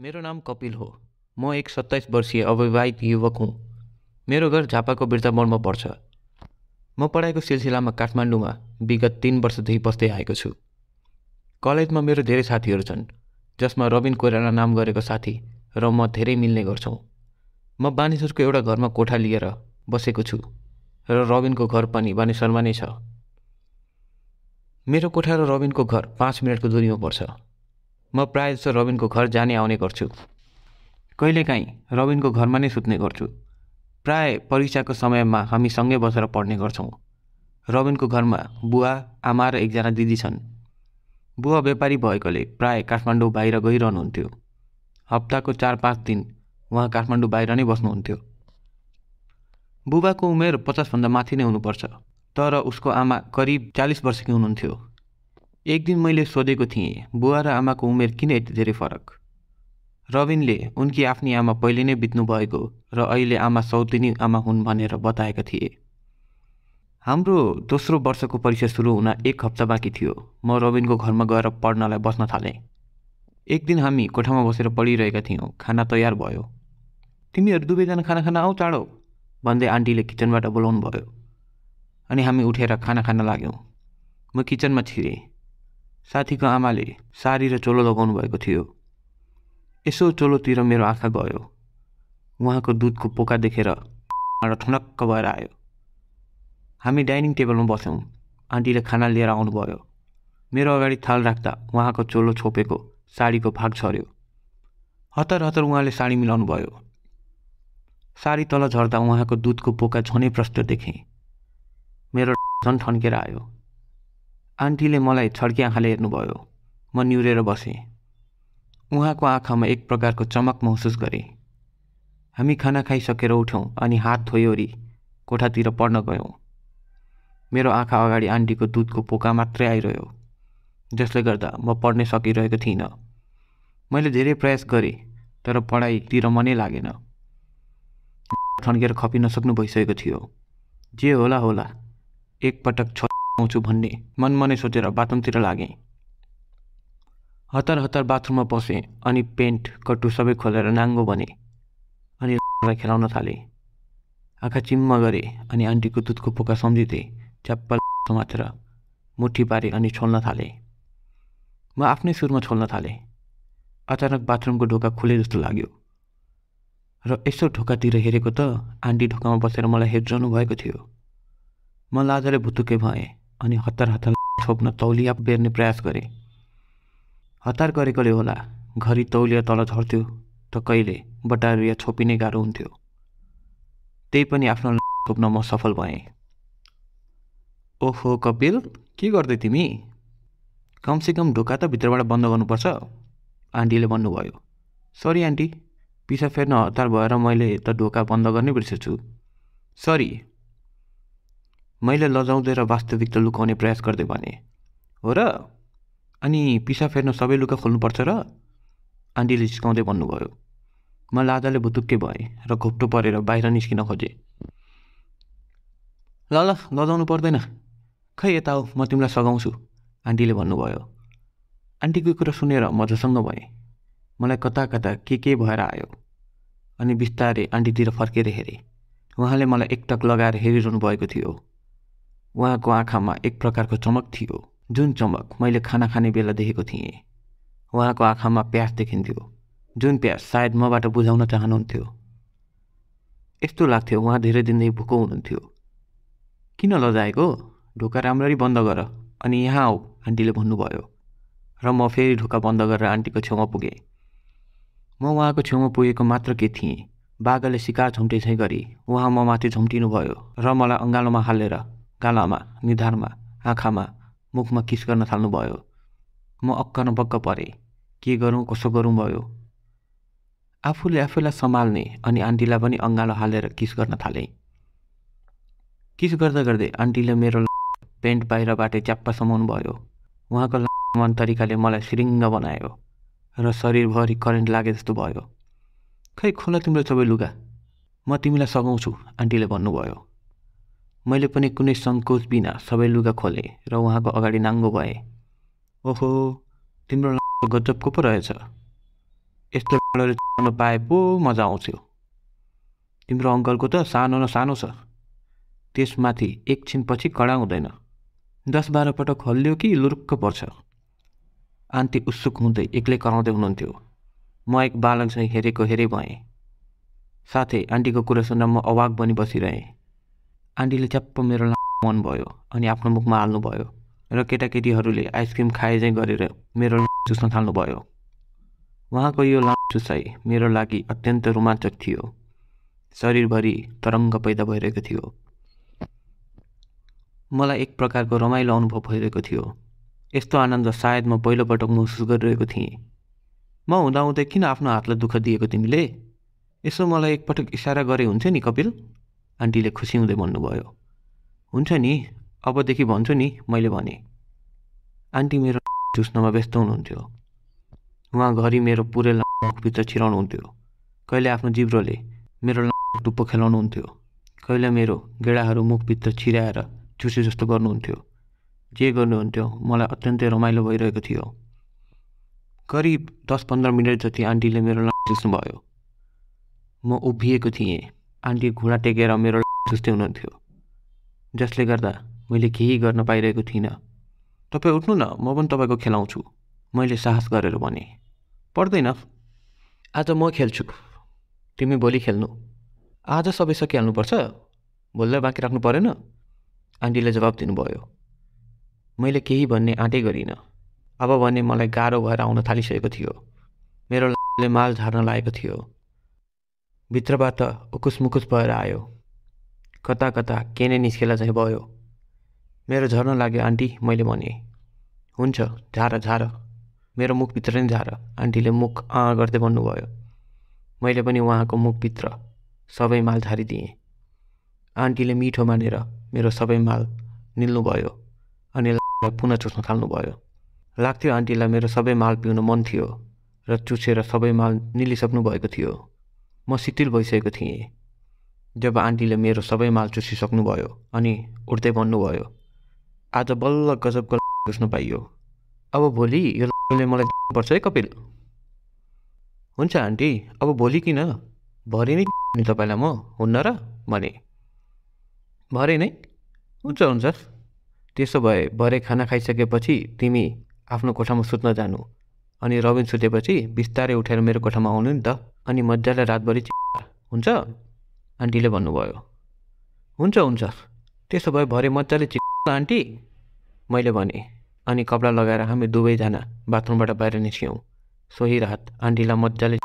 मेरो नाम कपिल हो। म एक सत्ताइस वर्षीय अविवाहित युवक हुँ। मेरो घर झापाको बिर्ता मोडमा पर्छ। म पढाइको सिलसिलामा काठमाडौँमा विगत तिन वर्षदेखि बस्दै आएको छु। कलेजमा मेरो धेरै साथीहरू छन् जसमा रबिन कोइराला नाम गरेको साथी र म धेरै मिल्ने गर्छौँ। म बानेश्वरको एउटा घरमा कोठा लिएर बसेको छु र रबिनको घर पनि बानेश्वरमा नै छ। मेरो कोठा र रबिनको घर पाँच मिनटको दूरीमा पर्छ। म प्रायः जसो रबिनको घर जाने आउने गर्छु। कहिलेकाहीँ रबिनको घरमा नै सुत्ने गर्छु। प्राय परीक्षाको समयमा हामी सँगै बसेर पढ्ने गर्छौँ। रबिनको घरमा बुवा आमा र एकजना दिदी छन्। बुवा व्यापारी भएकोले प्राय काठमाडौँ बाहिर गइरहनुहुन्थ्यो। हप्ताको चार पाँच दिन उहाँ काठमाडौँ बाहिर नै बस्नुहुन्थ्यो। बुबाको उमेर पचासभन्दा माथि नै हुनुपर्छ तर उसको आमा करिब चालिस वर्षकी हुनुहुन्थ्यो। एक दिन मैले सोधेको थिएँ बुवा र आमाको उमेर किन यति धेरै फरक? रविनले उनकी आफ्नी आमा पहिले नै बित्नु भएको र अहिले आमा सौतिनी आमा हुन् भनेर बताएका थिए। हाम्रो दोस्रो वर्षको परीक्षा सुरु हुन एक हप्ता बाँकी थियो। म रविनको घरमा गएर पढ्नलाई बस्न थालेँ। एक दिन हामी कोठामा बसेर पढिरहेका थियौँ। खाना तयार भयो। तिमीहरू दुवैजना खाना खाना आऊ चाँडो! भन्दै आन्टीले किचनबाट बोलाउनु भयो अनि हामी उठेर खाना खान लाग्यौँ। म किचनमा छिरेँ। साथीको आमाले साडी र चोलो लगाउनु भएको थियो। यसो चोलोतिर मेरो आँखा गयो। उहाँको दुधको पोका देखेर ठुनक्क भएर आयो। हामी डाइनिङ टेबलमा बस्यौँ। आन्टीले खाना लिएर आउनुभयो। मेरो अगाडि थाल राख्दा उहाँको चोलो छोपेको साडीको भाग छर्यो हतार हतार उहाँले साडी मिलाउनु भयो साडी तल झर्दा उहाँको दुधको पोका झनै प्रष्ट देखेँ। मेरो झन् ठन्केर आयो। आन्टीले मलाई छड्की आँखाले हेर्नुभयो। म निहुरेर बसेँ। उहाँको आँखामा एक प्रकारको चमक महसुस गरेँ। हामी खाना खाइसकेर उठ्यौँ अनि हात धोइवरी कोठातिर पढ्न गयौँ। मेरो आँखा अगाडि आन्टीको दुधको पोका मात्रै आइरह्यो जसले गर्दा म पढ्नै सकिरहेको थिइनँ। मैले धेरै प्रयास गरेँ तर पढाइतिर मनै लागेन। ठन्केर खपिन सक्नु भइसकेको थियो। जे होला होला एकपटक छ आउँछु भन्ने मनमा नै सोचेर बाथरुमतिर लागेँ। हतार हतार बाथरुममा पसेँ अनि पेन्ट कट्टु सबै खोलेर नाङ्गो बने अनि खेलाउन थालेँ। आँखा चिम्म गरेँ अनि आन्टीको दुधको पोका सम्झिँदै च्याप्पल समातेर मुठी पारेँ अनि छोल्न थालेँ। म आफ्नै सुरमा छोल्न थालेँ। अचानक बाथरुमको ढोका खुले जस्तो लाग्यो। र यसो ढोकातिर हेरेको त आन्टी ढोकामा बसेर मलाई हेरिरहनु भएको थियो। म लाजले भुतुकै भएँ। अनि हतार हतार छोप्न तौलिया बेर्ने प्रयास गरेँ। हतार गरेकोले होला घरि तौलिया तल झर्थ्यो त कहिले बटारिया छोपिनै गाह्रो हुन्थ्यो। त्यही पनि आफ्नो छोप्न म सफल भएँ। ओहो कपिल के गर्दै तिमी? कमसेकम ढोका त भित्रबाट बन्द गर्नुपर्छ आन्टीले भन्नुभयो। सरी आन्टी पिसा फेर्न हतार भएर मैले त ढोका बन्द गर्नै बिर्सेछु। सरी। मैले लजाउँदै र वास्तविकता लुकाउने प्रयास गर्दै भने हो र? अनि पिसा फेर्न सबै लुका खोल्नुपर्छ र? आन्टीले सिकाउँदै भन्नुभयो। म लाजाले भुतुक्कै भएँ र घोप्टो परेर बाहिर निस्किन खोजेँ। ल ल लजाउनु पर्दैन। खै यता हो म तिमीलाई सघाउँछु आन्टीले भन्नुभयो। आन्टीको कुरा सुनेर म भएँ। मलाई कता कता के के भएर आयो। अनि बिस्तारै आन्टीतिर फर्केर हेरेँ। उहाँले मलाई एकटक लगाएर हेरिरहनु भएको थियो। उहाँको आँखामा एक प्रकारको चमक थियो जुन चमक मैले खाना खाने बेला देखेको थिएँ। उहाँको आँखामा प्यास देखिन्थ्यो जुन प्यास सायद मबाट बुझाउन चाहनुहुन्थ्यो। यस्तो लाग्थ्यो उहाँ धेरै दिनदेखि भुको हुनुहुन्थ्यो। किन लजाएको? ढोका राम्ररी बन्द गर अनि यहाँ आऊ आन्टीले भन्नुभयो। र म फेरि ढोका बन्द गरेर आन्टीको छेउमा पुगेँ। म उहाँको छेउमा पुगेको मात्र के थिएँ? बाघले सिकार झम्टे चाहिँ गरी उहाँ म माथि झम्टिनु भयो र मलाई अँगालोमा हालेर गालामा निधारमा आँखामा मुखमा किस गर्न थाल्नुभयो? म अक्क न बक्क परेँ के गरौँ कसो गरौँ भयो। आफूले आफूलाई सम्हाल्ने अनि आन्टीलाई पनि अँगालो हालेर किस गर्न थालेँ। किस गर्दा गर्दै आन्टीले मेरो पेन्ट बाहिरबाटै च्याप्पा समाउनु भयो। उहाँको मन तरिकाले मलाई सिरिङ्ग बनायो र शरीरभरि करेन्ट लागे जस्तो भयो। खै खोला तिम्रो सबै लुगा। म तिमीलाई सघाउँछु आन्टीले भन्नुभयो। मैले पनि कुनै सङ्कोच बिना सबै लुगा खोलेँ र उहाँको अगाडि नाङ्गो भएँ। ओहो तिम्रो गजबको पो रहेछ? यस्तो लडले पाए पो मजा आउँथ्यो। तिम्रो अङ्कलको त सानो न सानो छ। त्यसमाथि एकछिनपछि कडा हुँदैन। दस बाह्र पटक हल्लियो कि लुरुक्क पर्छ। आन्टी उत्सुक हुँदै एक्लै कराउँदै हुनुहुन्थ्यो। म एक बालक चाहिँ हेरेको हेरे भएँ। साथै आन्टीको कुरा सुन्न म अवाक बनी बसिरहेँ आन्टीले च्याप्प मेरो मन भयो अनि आफ्नो मुखमा हाल्नुभयो र केटाकेटीहरूले आइसक्रिम खाए चाहिँ गरेर मेरो चुस्न थाल्नुभयो उहाँको यो चुसाइ मेरो लागि अत्यन्त रोमाञ्चक थियो। शरीरभरि तरङ्ग पैदा भइरहेको थियो। मलाई एक प्रकारको रमाइलो अनुभव भइरहेको थियो। यस्तो आनन्द सायद म पहिलोपटक महसुस गरिरहेको थिएँ। म हुँदाहुँदै किन आफ्नो हातलाई दुःख दिएको तिमीले? यसो मलाई एकपटक इसारा गरे हुन्थ्यो नि कपिल। आन्टीले खुसी हुँदै भन्नुभयो। हुन्छ नि अबदेखि भन्छु नि मैले भने। आन्टी मेरो चुस्नमा व्यस्त हुनुहुन्थ्यो। उहाँ घरि मेरो पुरै मुखभित्र छिराउनुहुन्थ्यो। कहिले आफ्नो जिब्रोले मेरो टुप्पो खेलाउनुहुन्थ्यो। कहिले मेरो गेडाहरू मुखभित्र छिराएर चुसे जस्तो गर्नुहुन्थ्यो। जे गर्नुहुन्थ्यो मलाई अत्यन्तै रमाइलो भइरहेको थियो। करिब दस पन्ध्र मिनट जति आन्टीले मेरो चुस्नुभयो। म उभिएको थिएँ। आन्टी घुँडा टेकेर मेरो चुस्दै हुनुहुन्थ्यो। जसले गर्दा मैले केही गर्न पाइरहेको थिइनँ। तपाईँ उठ्नु न म पनि तपाईँको खेलाउँछु मैले साहस गरेर भने। पर्दैन। आज म खेल्छु। तिमी भोलि खेल्नु। आज सबै सकिहाल्नुपर्छ? भोलिलाई बाँकी राख्नु परेन। आन्टीले जवाब दिनुभयो। मैले केही भन्ने आँटै गरिनँ। अब भने मलाई गाह्रो भएर आउन थालिसकेको थियो। मेरो माल झार्न लागेको थियो। भित्रबाट उकुस मुकुस भएर आयो। कता कता के नै निस्केला चाहिँ भयो? मेरो झर्न लाग्यो आन्टी मैले भने। हुन्छ झार झार। मेरो मुखभित्र नै झार। आन्टीले मुख अँ गर्दै भन्नुभयो। मैले पनि उहाँको मुखभित्र सबै माल झारिदिएँ। आन्टीले मिठो मानेर मेरो सबै माल निल्नुभयो अनि पुनः चुस्न थाल्नुभयो। लाग्थ्यो आन्टीलाई मेरो सबै माल पिउनु मन थियो र चुसेर सबै माल निलिसक्नु भएको थियो। म शिथिल भइसकेको थिएँ। जब आन्टीले मेरो सबै माल चुसिसक्नुभयो अनि उठ्दै भन्नुभयो आज बल्ल गजबको चुस्नु पाइयो। अब भोलि यो मलाई पर्छ है कपिल। हुन्छ आन्टी अब भोलि किन? भरे नि तपाईँलाई म हुन्न र? भने। भरे नै? हुन्छ हुन्छ। त्यसो भए भरे खाना खाइसकेपछि तिमी आफ्नो कोठामा सुत्न जानु। अनि रबिन सुतेपछि बिस्तारै उठेर मेरो कोठामा आउनु नि त। अनि मजाले रातभरि हुन्छ? आन्टीले भन्नुभयो। हुन्छ हुन्छ। त्यसो भए भरे मजाले चिक् आन्टी। मैले भने। अनि कपडा लगाएर हामी दुवैजना बाथरुमबाट बाहिर निस्क्यौँ। सोही रात आन्टीलाई मजाले